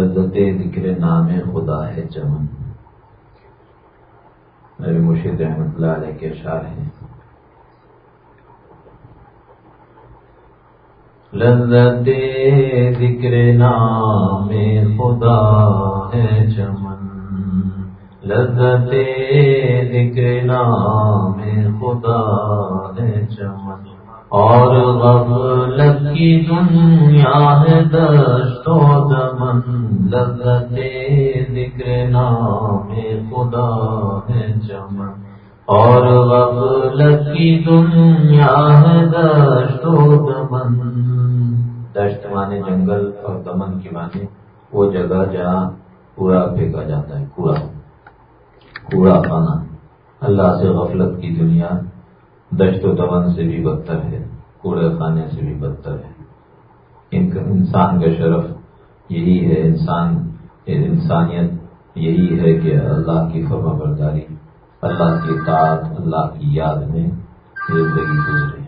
لذت ذکر نام خدا ہے چمن۔ میرے مرشد احمد اللہ علیہ کے اشعار ہیں۔ لذت ذکر نام خدا ہے چمن۔ لذت ذکر نام خدا ہے چمن۔ اور غفلت کی دنیا ہے دشت و دمن، لذت ذکر نام خدا ہے چمن۔ اور غفلت کی دنیا ہے دشت و دمن۔ دشت مانے جنگل اور دمن کی مانے، وہ جگہ جہاں کوڑا پھینکا جاتا ہے، کوڑا۔ کوڑا پانا۔ اللہ سے غفلت کی دنیا دشت و دمن سے بھی بدتر ہے، کوڑے خانے سے بھی بدتر ہے۔ انسان کا شرف یہی ہے، انسان، انسانیت یہی ہے کہ اللہ کی فرما برداری، اللہ کی اطاعت، اللہ کی یاد میں زندگی گزرے۔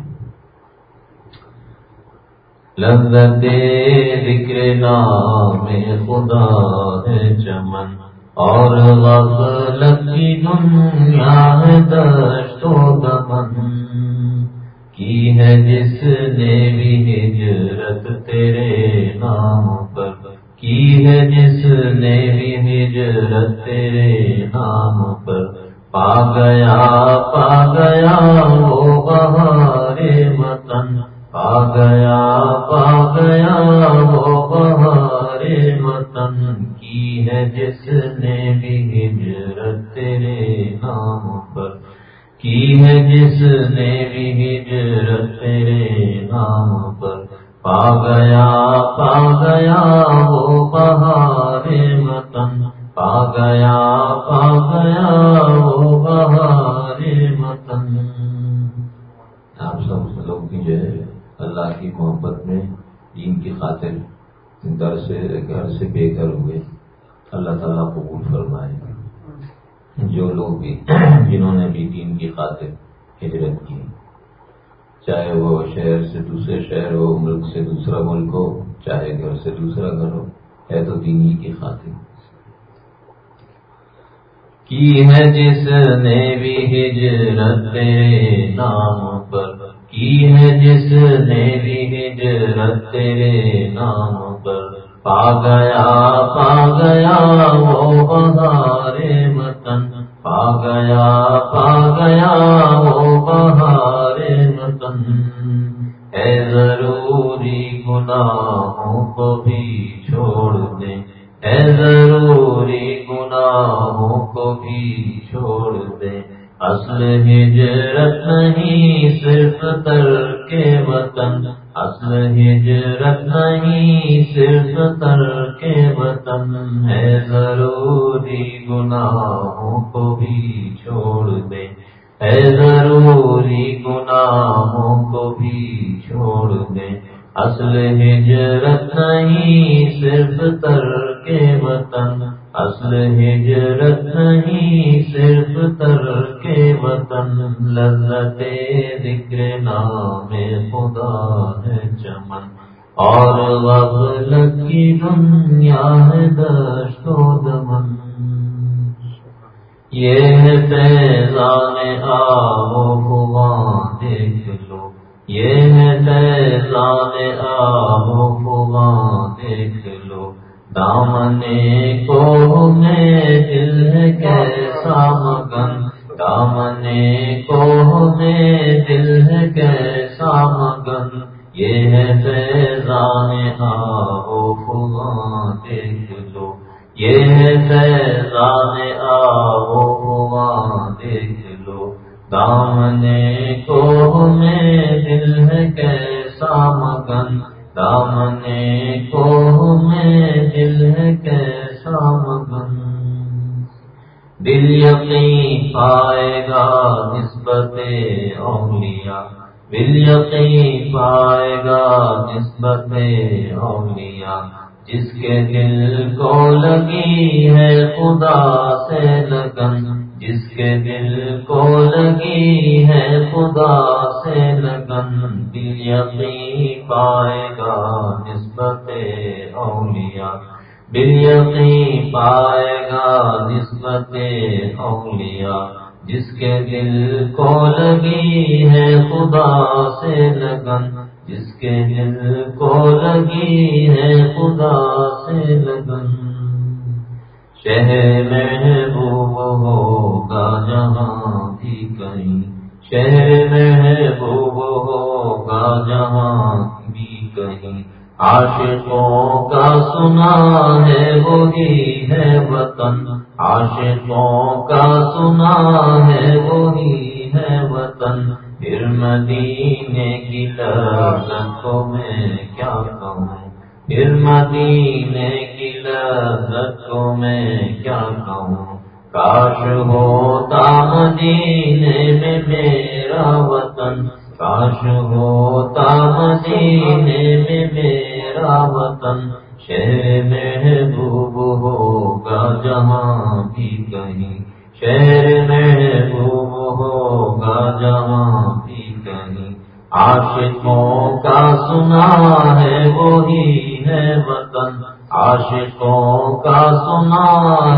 لذت ذکر نام خدا ہے چمن اور غفلت کی دنیا ہے دشت و دمن کی ہے جس نے بھی ہجرت تیرے نام پر کی ہے جس نے بھی ہجرت تیرے نام پر پا گیا پا گیا وہ بہارے وطن پا گیا پا گیا وہ بہارے وطن کی ہے جس نے بھی ہجرت تیرے نام پر کی ہے جس نے بھی ہجرت تیرے نام پر پا گیا پا گیا وہ بہارے وطن پا گیا پا گیا وہ بہارے وطن۔ آپ سب لوگ کی جو ہے اللہ کی محبت میں دین کی خاطر گھر سے گھر سے بے گھر ہوئے، اللہ تعالیٰ قبول فرمائے۔ جو لوگ بھی جنہوں نے بھی دین کی خاطر ہجرت کی، چاہے وہ شہر سے دوسرے شہر ہو، ملک سے دوسرا ملک ہو، چاہے گھر سے دوسرا گھر ہو، ہے تو دینی کی خاطر۔ کی ہے جس نے بھی ہجرت تیرے نام پر کی ہے جس نے بھی ہجرت تیرے نام پر پا گیا پا گیا وہ بہارے وطن پا گیا پا گیا وہ بہارے وطن ہے ضروری گناہوں کو بھی چھوڑ دیں ہے ضروری گناہوں کو بھی چھوڑ اصل ہجرت نہیں، صرف تر کے وطن۔ اصل ہجرت نہیں، صرف تر کے وطن۔ ہے ضروری گناہوں کو بھی چھوڑ دے۔ ہے ضروری گناہوں کو بھی چھوڑ دے۔ اصل ہجرت نہیں، صرف تر کے وطن۔ اصل ہجرت نہیں، صرف تر کے وطن، لذت ذکر نام خدا ہے چمن۔ اور غفلت کی دنیا ہے دشت و دمن۔ یہ فیضان آو فغان دیکھ لو۔ یہ فیضان آو فغان دیکھ لو۔ دامنے کو میں دل کیسا مگن؟ دامنے کو میں دل کیسا مگن؟ یہ ہے فیضان آو فغان دیکھ لو یہ ہے فیضان آو فغان دیکھ لو دامنے کو میں دل کیسا مگن؟ دامنے کو میں دل ہے کیسا مگن۔ دل یقین پائے گا نسبت اولیاء۔ دل یقین پائے گا نسبت اولیاء۔ جس کے دل کو لگی ہے خدا سے لگن۔ جس کے دل کو لگی ہے خدا سے لگن دل یقین پائے گا نسبت اولیاء۔ بل پائے گا نسبت اولیاء۔ جس کے دل کو لگی ہے خدا سے لگن۔ جس کے دل کو لگی ہے خدا سے لگن۔ شہر محبوب ہوگا جہاں بھی کہیں۔ شہر محبوب عاشقوں کا سنا ہے وہی ہے وطن۔ عاشقوں کا سنا ہے وہی ہے وطن۔ پھر مدینے کی لذتوں میں کیا کہوں؟ پھر مدینے کی لذتوں میں کیا کہوں؟ کاش ہوتا مدینے میں میرا وطن۔ کاش ہوتا مدینے میں میرا وطن شہر محبوب ہوگا جہاں بھی کہیں شہر محبوب ہوگا جہاں بھی کہیں عاشقوں کا سنا ہے وہی ہے وطن عاشقوں کا سنا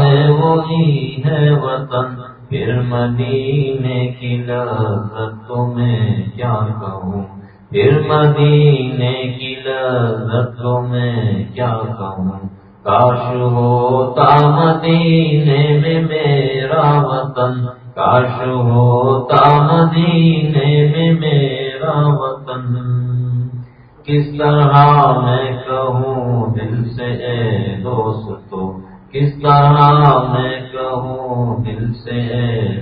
ہے وہی ہے وطن پھر مدینے کی لذتوں میں کیا کہوں پھر مدینے کی لذتوں میں کیا کہوں؟ کاش ہوتا مدینے میں میرا وطن، کاش ہوتا مدینے میں میرا وطن۔ کس طرح میں کہوں دل سے، اے دوستو؟ کس طرح میں کہوں دل سے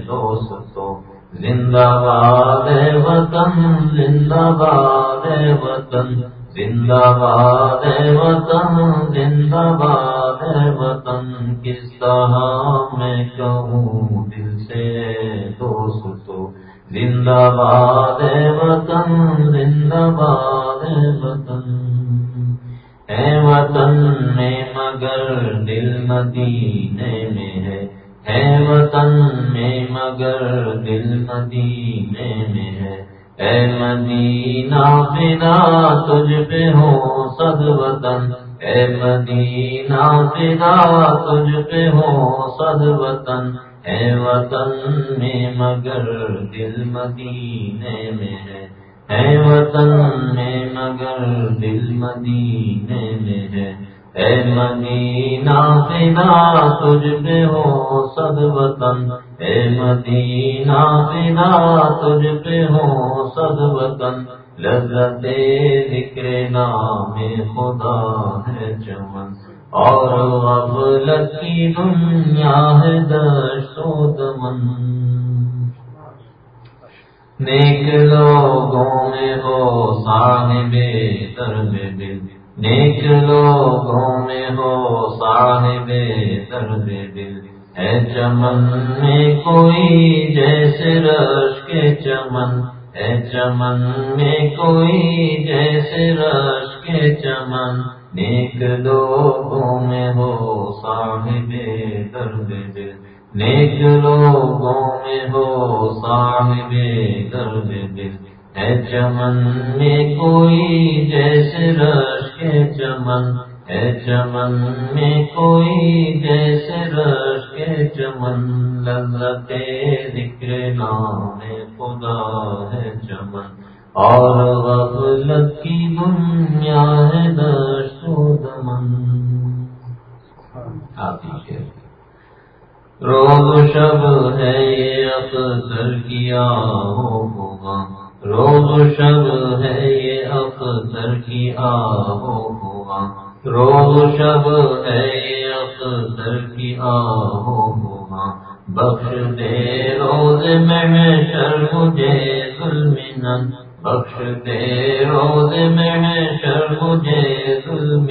دوستو؟ زندہ باد وطن، زندہ باد وطن، زندہ باد وطن، زندہ باد وطن، کس طرح میں کہوں دل سے دوستو زندہ باد وطن، زندہ باد وطن۔ ہے وطن میں مگر دل مدینے میں ہے ہے وطن میں مگر دل مدینے میں ہے۔ اے مدینہ بنا تجھ پہ ہو سد وطن۔ اے مدینہ بنا تجھ پہ ہو سد وطن۔ اے وطن میں مگر دل مدینے میں ہے۔ ہے وطن میں مگر دل مدینے میں ہے۔ اے مدینہ فدا تجھ پہ ہو سد وطن۔ اے مدینہ فدا تجھ پہ ہو سد وطن۔ لذت ذکر نام خدا ہے چمن۔ اور غفلت کی دنیا ہے دشود من نیک لوگوں میں ہو سان صاحب درد دل۔ نیک لوگوں میں ہو صاحب درد دل۔ ہے چمن میں کوئی جیسے رش کے چمن۔ ہے چمن میں کوئی جیسے رش کے چمن۔ نیک لوگوں میں ہو صاحب درد دل۔ نیک لوگوں میں ہو صاحب درد دل۔ ہے چمن میں کوئی جیسے رش کے چمن ہے چمن میں کوئی جیسے رش کے چمن لذت ذکر نام خدا ہے چمن۔ اور غفلت کی دنیا ہے دشت دمن۔ آپ ہی روز شب ہے یہ اکثر کیا ہوگا روز شب ہے یہ اکثر کیا ہوگا روز شب ہے یہ اکثر کیا ہوگا بخش دے روز میں شر مجھے ظلم بخش دے روز میں شر مجھے ظلم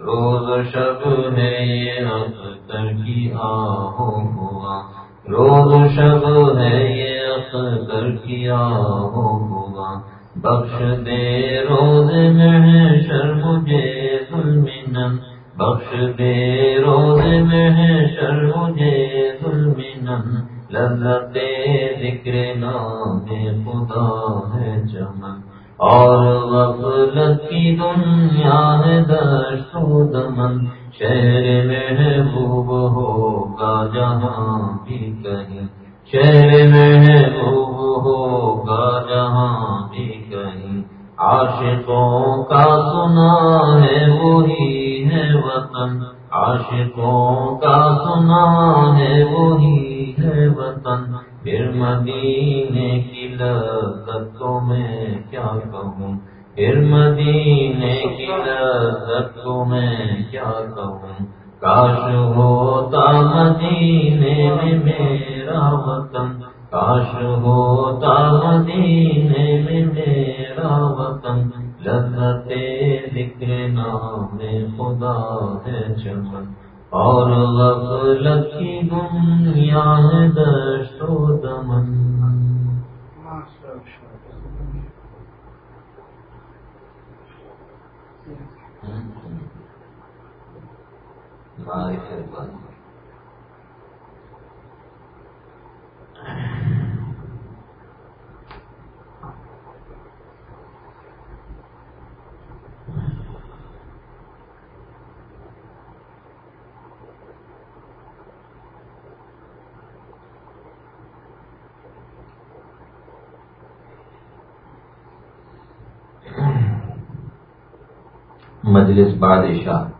روز شب ہے یہ اختر کی آہو ہوا روز شب ہے یہ کر کیا ہوگا بخش دے روز محشر مجھے ظلمنم بخش دے روز محشر مجھے ظلمنم لذت ذکر نام خدا ہے چمن اور غفلت کی دنیا ہے دشت و دمن۔ شہر محبوب ہوگا جہاں بھی کہیں۔ شہر میں ہے خوب ہوگا جہاں بھی کہیں۔ عاشقوں کا سنا ہے وہی ہے وطن۔ عاشقوں کا سنا ہے وہی ہے وطن۔ پھر مدینے کی لذتوں میں کیا کہوں؟ پھر مدینے کی لذتوں میں کیا کہوں؟ کاش ہوتا مدینے میں میرا وطن کاش ہوتا مدینے میں میرا وطن۔ لذت ذکر نام خدا ہے چمن۔ اور غفلت کی دنیا ہے دشت و دمن۔ بند مجلس بادشاہ۔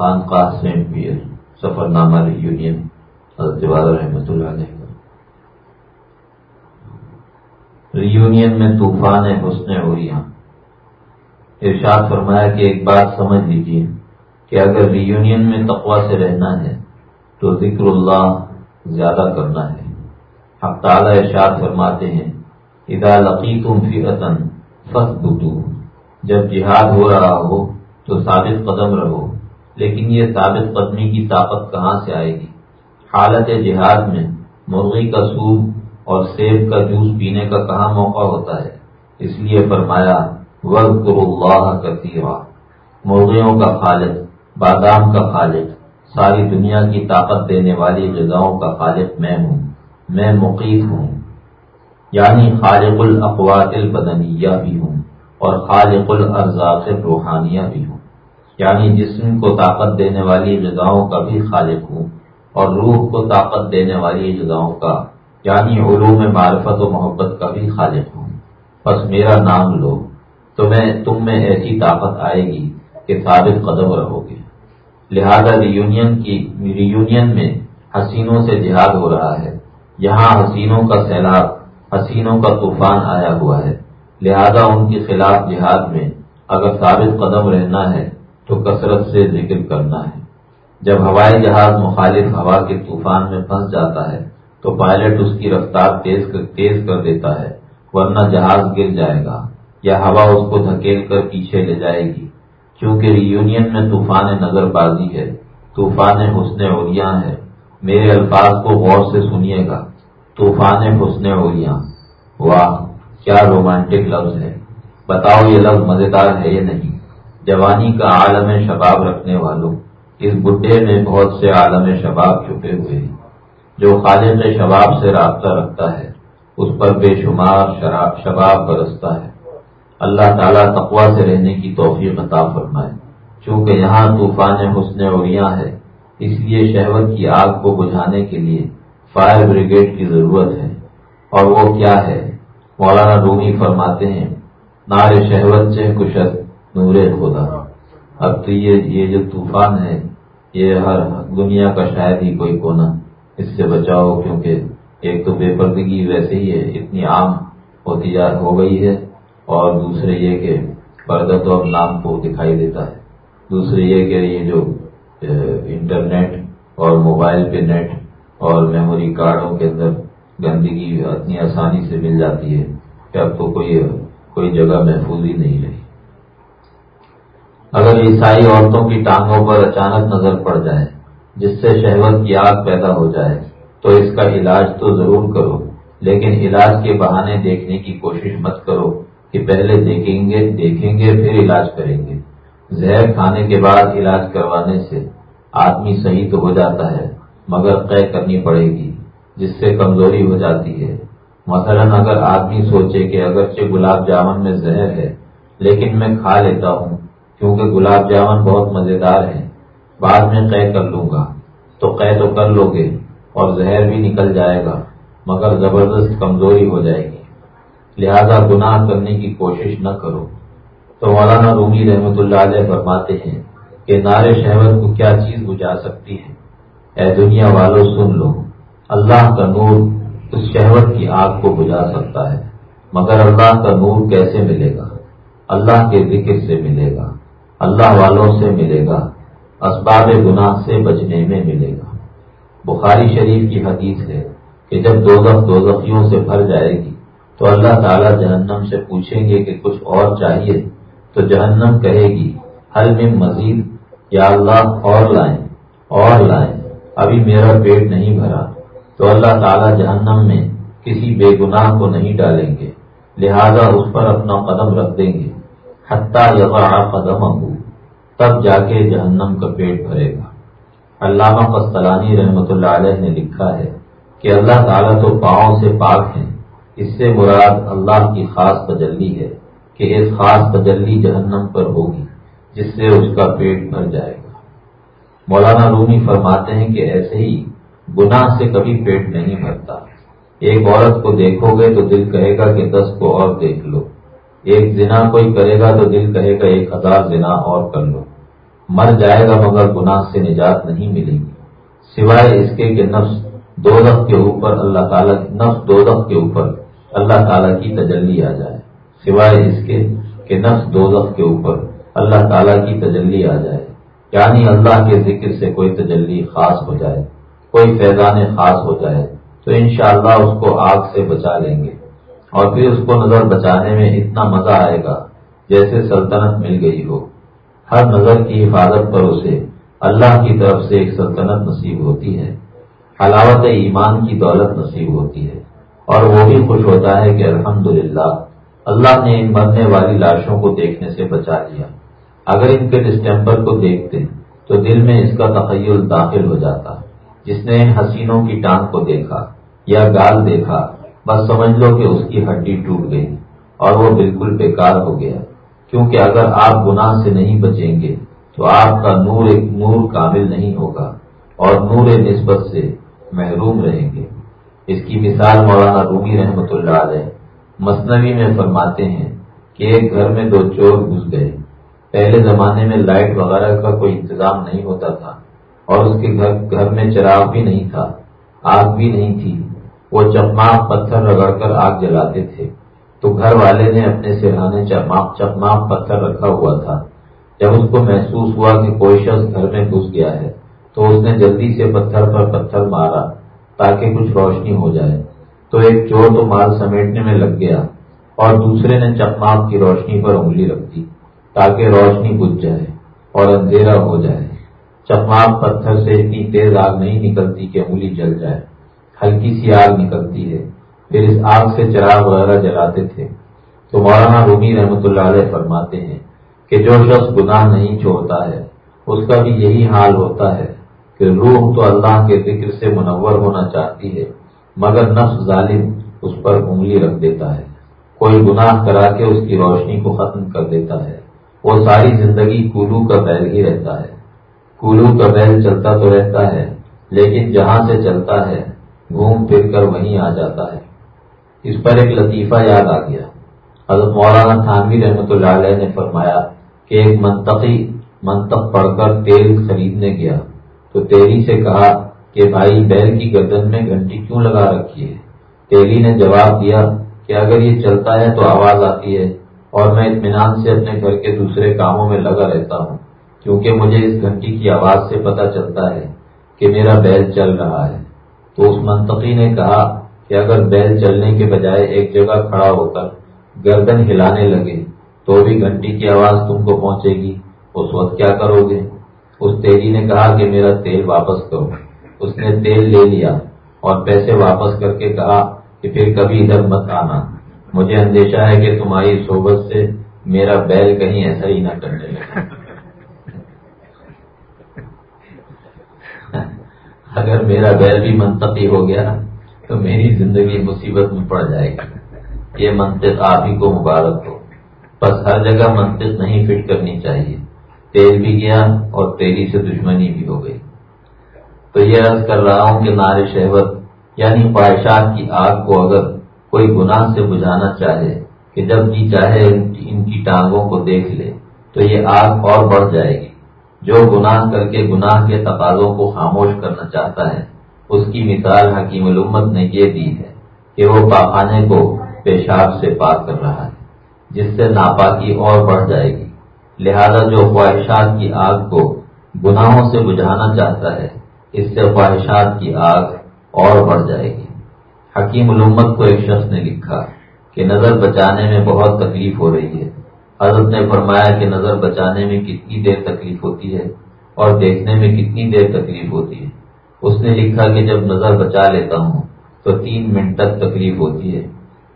خانقاہ سینٹ پیئر سفر نامہ یونین حضرت والا رحمۃ اللہ علیہ۔ ریونین میں طوفان حسن ہو ارشاد فرمایا کہ ایک بات سمجھ لیجیے کہ اگر ریونین میں تقوا سے رہنا ہے تو ذکر اللہ زیادہ کرنا ہے۔ حق تعالی ارشاد فرماتے ہیں ادا لقی تم فیطن فخ جب جہاد ہو رہا ہو تو ثابت قدم رہو۔ لیکن یہ ثابت قدمی کی طاقت کہاں سے آئے گی؟ حالت جہاد میں مرغی کا سوپ اور سیب کا جوس پینے کا کہاں موقع ہوتا ہے؟ اس لیے فرمایا ورد اللہ کا مرغیوں کا خالق، بادام کا خالق، ساری دنیا کی طاقت دینے والی غذاؤں کا خالق میں ہوں، میں مقیف ہوں۔ یعنی خالق الاقوات البدنیہ بھی ہوں اور خالق الارزاق روحانیہ بھی ہوں۔ یعنی جسم کو طاقت دینے والی غذاؤں کا بھی خالق ہوں اور روح کو طاقت دینے والی غذاؤں کا یعنی علوم معرفت و محبت کا بھی خالق ہوں۔ بس میرا نام لو، تو میں، تم میں ایسی طاقت آئے گی کہ ثابت قدم رہو گے لہذا ریونین کی ریونین میں حسینوں سے جہاد ہو رہا ہے۔ یہاں حسینوں کا سیلاب، حسینوں کا طوفان آیا ہوا ہے۔ لہذا ان کے خلاف جہاد میں اگر ثابت قدم رہنا ہے تو کثرت سے ذکر کرنا ہے۔ جب ہوائی جہاز مخالف ہوا کے طوفان میں پھنس جاتا ہے، تو پائلٹ اس کی رفتار تیز کر تیز کر دیتا ہے، ورنہ جہاز گر جائے گا یا ہوا اس کو دھکیل کر پیچھے لے جائے گی۔ کیونکہ ریونین میں طوفان نظر بازی ہے، طوفان حسن اولیاں ہے۔ میرے الفاظ کو غور سے سنیے گا۔ طوفان حسن اولیاں واہ، کیا رومانٹک لفظ ہے۔ بتاؤ یہ لفظ مزیدار ہے یا نہیں؟ جوانی کا عالم شباب رکھنے والوں، اس بڈھے میں بہت سے عالم شباب چھپے ہوئے ہیں۔ جو خالق شباب سے رابطہ رکھتا ہے، اس پر بے شمار شراب شباب برستا ہے۔ اللہ تعالیٰ تقوا سے رہنے کی توفیق عطا فرمائے۔ چونکہ یہاں طوفان حسن اوریاں ہے، اس لیے شہوت کی آگ کو بجھانے کے لیے فائر بریگیڈ کی ضرورت ہے۔ اور وہ کیا ہے؟ مولانا رومی فرماتے ہیں، نار شہوت سے کشت نور خدا۔ اب تو یہ یہ جو طوفان ہے، یہ ہر دنیا کا شاید ہی کوئی کونا۔ اس سے بچاؤ، کیونکہ ایک تو بے پردگی ویسے ہی ہے، اتنی عام ہوتی جا، ہو گئی ہے۔ اور دوسرے یہ کہ پردہ تو اب نام کو دکھائی دیتا ہے۔ دوسرے یہ کہ یہ جو انٹرنیٹ اور موبائل پہ نیٹ اور میموری کارڈوں کے اندر گندگی اتنی آسانی سے مل جاتی ہے کہ اب تو کوئی کوئی جگہ محفوظ ہی نہیں رہی اگر عیسائی عورتوں کی ٹانگوں پر اچانک نظر پڑ جائے، جس سے شہوت کی آگ پیدا ہو جائے، تو اس کا علاج تو ضرور کرو، لیکن علاج کے بہانے دیکھنے کی کوشش مت کرو کہ پہلے دیکھیں گے دیکھیں گے، پھر علاج کریں گے۔ زہر کھانے کے بعد علاج کروانے سے آدمی صحیح تو ہو جاتا ہے، مگر قے کرنی پڑے گی، جس سے کمزوری ہو جاتی ہے۔ مثلا اگر آدمی سوچے کہ اگرچہ گلاب جامن میں زہر ہے، لیکن میں کھا لیتا ہوں کیونکہ گلاب جامن بہت مزیدار ہے بعد میں قے کر لوں گا۔ تو قے تو کر لو گے اور زہر بھی نکل جائے گا، مگر زبردست کمزوری ہو جائے گی۔ لہذا گناہ کرنے کی کوشش نہ کرو۔ تو مولانا رومی رحمۃ اللہ علیہ فرماتے ہیں کہ نار شہوت کو کیا چیز بجھا سکتی ہے؟ اے دنیا والوں سن لو۔ اللہ کا نور اس شہوت کی آگ کو بجھا سکتا ہے، مگر اللہ کا نور کیسے ملے گا؟ اللہ کے ذکر سے ملے گا۔ اللہ والوں سے ملے گا، اسباب گناہ سے بچنے میں ملے گا۔ بخاری شریف کی حدیث ہے کہ جب دو دوزخیوں سے بھر جائے گی، تو اللہ تعالیٰ جہنم سے پوچھیں گے کہ کچھ اور چاہیے؟ تو جہنم کہے گی حل میں مزید یا اللہ اور لائیں اور لائیں۔ ابھی میرا پیٹ نہیں بھرا۔ تو اللہ تعالیٰ جہنم میں کسی بے گناہ کو نہیں ڈالیں گے، لہذا اس پر اپنا قدم رکھ دیں گے۔ حتیٰ یقا قدم ابو تب جا کے جہنم کا پیٹ بھرے گا۔ علامہ قسطلانی رحمۃ اللہ علیہ نے لکھا ہے کہ اللہ تعالیٰ تو پاؤں سے پاک ہیں۔ اس سے مراد اللہ کی خاص تجلی ہے کہ اس خاص تجلی جہنم پر ہوگی، جس سے اس کا پیٹ بھر جائے گا۔ مولانا رومی فرماتے ہیں کہ ایسے ہی گناہ سے کبھی پیٹ نہیں بھرتا۔ ایک عورت کو دیکھو گے تو دل کہے گا کہ دس کو اور دیکھ لو۔ ایک زنا کوئی کرے گا تو دل کہے گا ایک ہزار زنا اور کر لو۔ مر جائے گا مگر گناہ سے نجات نہیں ملے گی۔ سوائے اس کے کہ نفس دو کے اوپر اللہ تعالیٰ نفس دو کے اوپر اللہ تعالیٰ کی تجلی آ جائے۔ سوائے اس کے کہ نفس دو کے اوپر اللہ تعالیٰ کی تجلی آ جائے۔ یعنی اللہ کے ذکر سے کوئی تجلی خاص ہو جائے، کوئی فیضان خاص ہو جائے، تو انشاءاللہ اس کو آگ سے بچا لیں گے۔ اور پھر اس کو نظر بچانے میں اتنا مزہ آئے گا جیسے سلطنت مل گئی ہو۔ ہر نظر کی حفاظت پر اسے اللہ کی طرف سے ایک سلطنت نصیب ہوتی ہے۔ حلاوت ایمان کی دولت نصیب ہوتی ہے۔ اور وہ بھی خوش ہوتا ہے کہ الحمدللہ، اللہ نے ان مرنے والی لاشوں کو دیکھنے سے بچا لیا۔ اگر ان کے ڈسٹمبر کو دیکھتے تو دل میں اس کا تخیل داخل ہو جاتا۔ جس نے حسینوں کی ٹانگ کو دیکھا یا گال دیکھا، بس سمجھ لو کہ اس کی ہڈی ٹوٹ گئی اور وہ بالکل بیکار ہو گیا۔ کیونکہ اگر آپ گناہ سے نہیں بچیں گے تو آپ کا نور ایک نور کامل نہیں ہوگا اور نور نسبت سے محروم رہیں گے۔ اس کی مثال مولانا رومی رحمت اللہ علیہ مصنوعی میں فرماتے ہیں کہ ایک گھر میں دو چور گھس گئے۔ پہلے زمانے میں لائٹ وغیرہ کا کوئی انتظام نہیں ہوتا تھا اور اس کے گھر گھر میں چراغ بھی نہیں تھا، آگ بھی نہیں تھی۔ وہ چپماپ پتھر رگڑ کر آگ جلاتے تھے۔ تو گھر والے نے اپنے سرہانے چپماپ چپماپ پتھر رکھا ہوا تھا۔ جب اس کو محسوس ہوا کہ کوئی شخص گھر میں گھس گیا ہے، تو اس نے جلدی سے پتھر پر پتھر مارا تاکہ کچھ روشنی ہو جائے۔ تو ایک چور تو مال سمیٹنے میں لگ گیا اور دوسرے نے چپماپ کی روشنی پر انگلی رکھ دی تاکہ روشنی بجھ جائے اور اندھیرا ہو جائے۔ چپماپ پتھر سے اتنی تیز آگ نہیں نکلتی کہ انگلی جل جائے۔ ہلکی سی آگ نکلتی ہے۔ پھر اس آگ سے چراغ وغیرہ جلاتے تھے۔ تو مولانا رومی رحمۃ اللہ علیہ فرماتے ہیں کہ جو شخص گناہ نہیں چھوڑتا ہے، اس کا بھی یہی حال ہوتا ہے کہ روح تو اللہ کے ذکر سے منور ہونا چاہتی ہے، مگر نفس ظالم اس پر انگلی رکھ دیتا ہے۔ کوئی گناہ کرا کے اس کی روشنی کو ختم کر دیتا ہے۔ وہ ساری زندگی کولو کا بیل ہی رہتا ہے۔ کولو کا بیل چلتا تو رہتا ہے، لیکن جہاں سے چلتا ہے، گھوم پھر کر وہیں آ جاتا ہے۔ اس پر ایک لطیفہ یاد آ گیا۔ حضرت مولانا تھانوی رحمۃ اللہ علیہ نے فرمایا کہ ایک منطقی منطق پڑھ کر تیل خریدنے گیا۔ تو تیلی سے کہا کہ بھائی بیل کی گردن میں گھنٹی کیوں لگا رکھی ہے؟ تیلی نے جواب دیا کہ اگر یہ چلتا ہے تو آواز آتی ہے اور میں اطمینان سے اپنے گھر کے دوسرے کاموں میں لگا رہتا ہوں، کیونکہ مجھے اس گھنٹی کی آواز سے پتا چلتا ہے کہ میرا بیل چل رہا ہے۔ تو اس منطقی نے کہا کہ اگر بیل چلنے کے بجائے ایک جگہ کھڑا ہو کر گردن ہلانے لگے، تو بھی گھنٹی کی آواز تم کو پہنچے گی۔ اس وقت کیا کرو گے؟ اس تیلی نے کہا کہ میرا تیل واپس کرو۔ اس نے تیل لے لیا اور پیسے واپس کر کے کہا کہ پھر کبھی ادھر مت آنا۔ مجھے اندیشہ ہے کہ تمہاری صحبت سے میرا بیل کہیں ایسا ہی نہ کرنے لگے۔ اگر میرا بیل بھی منتقی ہو گیا تو میری زندگی مصیبت میں پڑ جائے گی۔ یہ منطق آپ ہی کو مبارک ہو۔ بس ہر جگہ منطق نہیں فٹ کرنی چاہیے۔ تیل بھی گیا اور تیلی سے دشمنی بھی ہو گئی۔ تو یہ عرض کر رہا ہوں کہ نار شہوت یعنی خواہشات کی آگ کو اگر کوئی گناہ سے بجھانا چاہے کہ کہ جب جی چاہے ان کی ٹانگوں کو دیکھ لے، تو یہ آگ اور بڑھ جائے گی۔ جو گناہ کر کے گناہ کے تقاضوں کو خاموش کرنا چاہتا ہے اس کی مثال حکیم الامت نے یہ دی ہے کہ وہ پاخانے کو پیشاب سے پاک کر رہا ہے، جس سے ناپاکی اور بڑھ جائے گی۔ لہذا جو خواہشات کی آگ کو گناہوں سے بجھانا چاہتا ہے، اس سے خواہشات کی آگ اور بڑھ جائے گی۔ حکیم الامت کو ایک شخص نے لکھا کہ نظر بچانے میں بہت تکلیف ہو رہی ہے۔ حضرت نے فرمایا کہ نظر بچانے میں کتنی دیر تکلیف ہوتی ہے اور دیکھنے میں کتنی دیر تکلیف ہوتی ہے۔ اس نے لکھا کہ جب نظر بچا لیتا ہوں تو تین منٹ تک تکلیف ہوتی ہے۔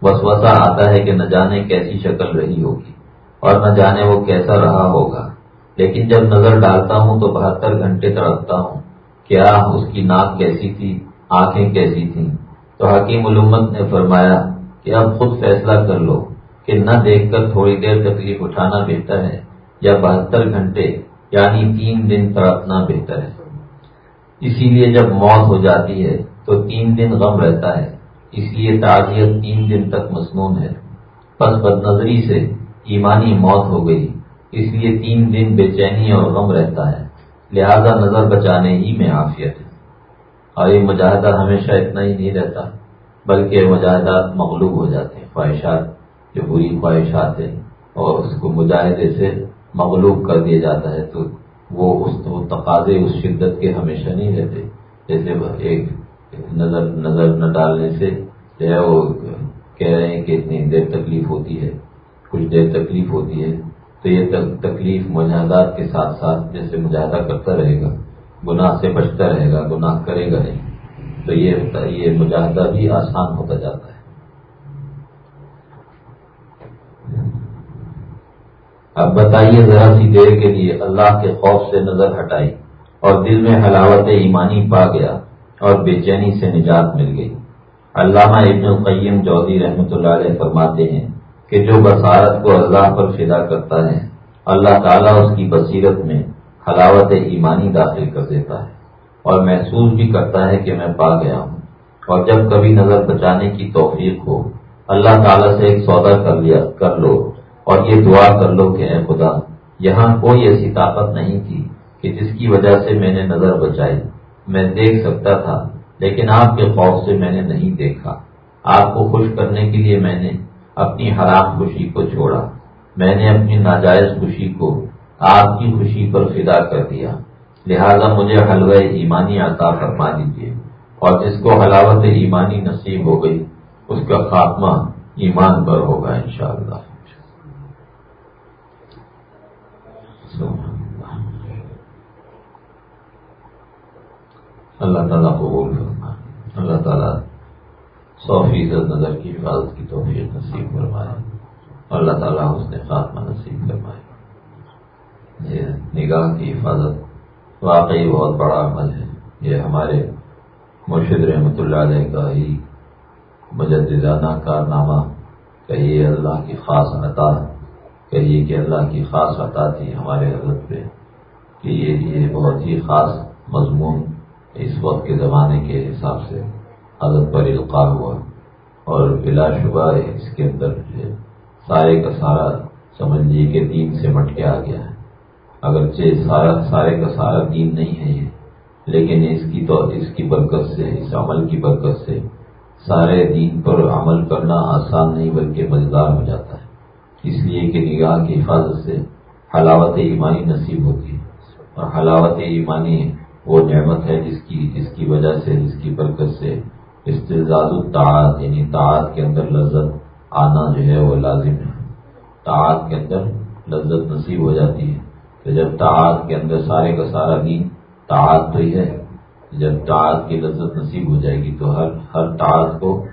وسوسہ آتا ہے کہ نہ جانے کیسی شکل رہی ہوگی اور نہ جانے وہ کیسا رہا ہوگا۔ لیکن جب نظر ڈالتا ہوں تو بہتر گھنٹے تڑپتا ہوں۔ کیا اس کی ناک کیسی تھی؟ آنکھیں کیسی تھیں؟ تو حکیم علومت نے فرمایا کہ اب خود فیصلہ کر لو کہ نہ دیکھ کر تھوڑی دیر تکلیف اٹھانا بہتر ہے یا بہتر گھنٹے یعنی تین دن تڑپنا بہتر ہے۔ اسی لیے جب موت ہو جاتی ہے تو تین دن غم رہتا ہے، اس لیے تعزیت تین دن تک مصنون ہے۔ پس بد نظری سے ایمانی موت ہو گئی، اس لیے تین دن بے چینی اور غم رہتا ہے۔ لہذا نظر بچانے ہی میں عافیت ہے۔ اور یہ مجاہدہ ہمیشہ اتنا ہی نہیں رہتا، بلکہ مجاہدات مغلوب ہو جاتے ہیں، خواہشات جو بری خواہشات ہیں، اور اس کو مجاہدے سے مغلوب کر دیا جاتا ہے تو وہ اس تقاضے، اس شدت کے ہمیشہ نہیں رہتے۔ جیسے ایک نظر نظر نہ ڈالنے سے جو ہے وہ کہہ رہے ہیں کہ اتنی دیر تکلیف ہوتی ہے، کچھ دیر تکلیف ہوتی ہے، تو یہ تکلیف مجاہدات کے ساتھ ساتھ جیسے مجاہدہ کرتا رہے گا، گناہ سے بچتا رہے گا، گناہ کرے گا نہیں۔ تو یہ مجاہدہ بھی آسان ہوتا جاتا ہے۔ اب بتائیے ذرا سی دیر کے لیے اللہ کے خوف سے نظر ہٹائی اور دل میں حلاوت ایمانی پا گیا اور بے چینی سے نجات مل گئی۔ علامہ ابن القیم چودھری رحمۃ اللہ علیہ فرماتے ہیں کہ جو بصارت کو اللہ پر فدا کرتا ہے، اللہ تعالیٰ اس کی بصیرت میں حلاوت ایمانی داخل کر دیتا ہے اور محسوس بھی کرتا ہے کہ میں پا گیا ہوں۔ اور جب کبھی نظر بچانے کی توفیق ہو، اللہ تعالیٰ سے ایک سودا کر لیا، کر لو۔ اور یہ دعا کر لو کہ اے خدا، یہاں کوئی ایسی طاقت نہیں تھی کہ جس کی وجہ سے میں نے نظر بچائی۔ میں دیکھ سکتا تھا، لیکن آپ کے خوف سے میں نے نہیں دیکھا۔ آپ کو خوش کرنے کے لیے میں نے اپنی حرام خوشی کو چھوڑا۔ میں نے اپنی ناجائز خوشی کو آپ کی خوشی پر فدا کر دیا۔ لہذا مجھے حلوہ ایمانی عطا فرما دیجیے اور جس کو حلاوت ایمانی نصیب ہو گئی، اس کا خاتمہ ایمان پر ہوگا انشاءاللہ۔ اللہ تعالیٰ کو بول اللہ تعالیٰ سو فیصد نظر کی حفاظت کی توفیق نصیب فرمائے۔ اللہ تعالیٰ اس نے خاتمہ نصیب فرمائے۔ یہ نگاہ کی حفاظت واقعی بہت بڑا عمل ہے۔ یہ ہمارے مرشد رحمۃ اللہ علیہ کا ہی مجدانہ کارنامہ کہیے اللہ کی خاص عطا کہیے کہ اللہ کی خاص عطا تھی ہمارے حضرت پہ، کہ یہ یہ بہت ہی خاص مضمون اس وقت کے زمانے کے حساب سے حضرت پر القاع ہوا اور بلا شبہ اس کے اندر سارے کا سارا سمجھ لیجیے کہ دین سے مٹ کے آ گیا ہے۔ اگرچہ سارا سارے کا سارا دین نہیں ہے یہ، لیکن اس کی تو اس کی برکت سے، اس عمل کی برکت سے سارے دین پر عمل کرنا آسان نہیں، بلکہ مزدار ہو جاتا ہے۔ اس لیے کہ نگاہ کی حفاظت سے حلاوت ایمانی نصیب ہوتی ہے۔ اور حلاوت ایمانی وہ نعمت ہے جس کی جس کی وجہ سے، جس کی برکت سے استزاد الطاعت یعنی تعات کے اندر لذت آنا جو ہے وہ لازم ہے۔ تعات کے اندر لذت نصیب ہو جاتی ہے۔ تو جب تعات کے اندر سارے کا سارا دین تعات تو ہی ہے۔ جب تعات کی لذت نصیب ہو جائے گی تو ہر ہر تعات کو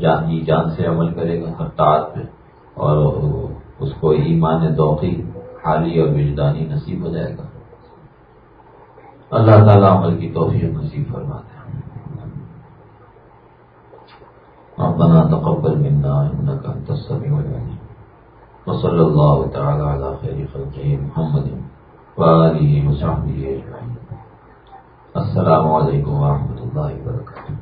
جان جی جان سے عمل کرے گا، ہر تعات پہ۔ اور اس کو ایمان دوقی حالی اور وجدانی نصیب ہو جائے گا۔ اللہ تعالیٰ عمل کی توفیق نصیب فرماتے ہیں۔ ربنا تقبل منا انك انت السميع العليم وصلى الله تعالى على خير خلقه محمد وآله وصحبه اجمعين السلام علیکم ورحمۃ اللہ وبرکاتہ۔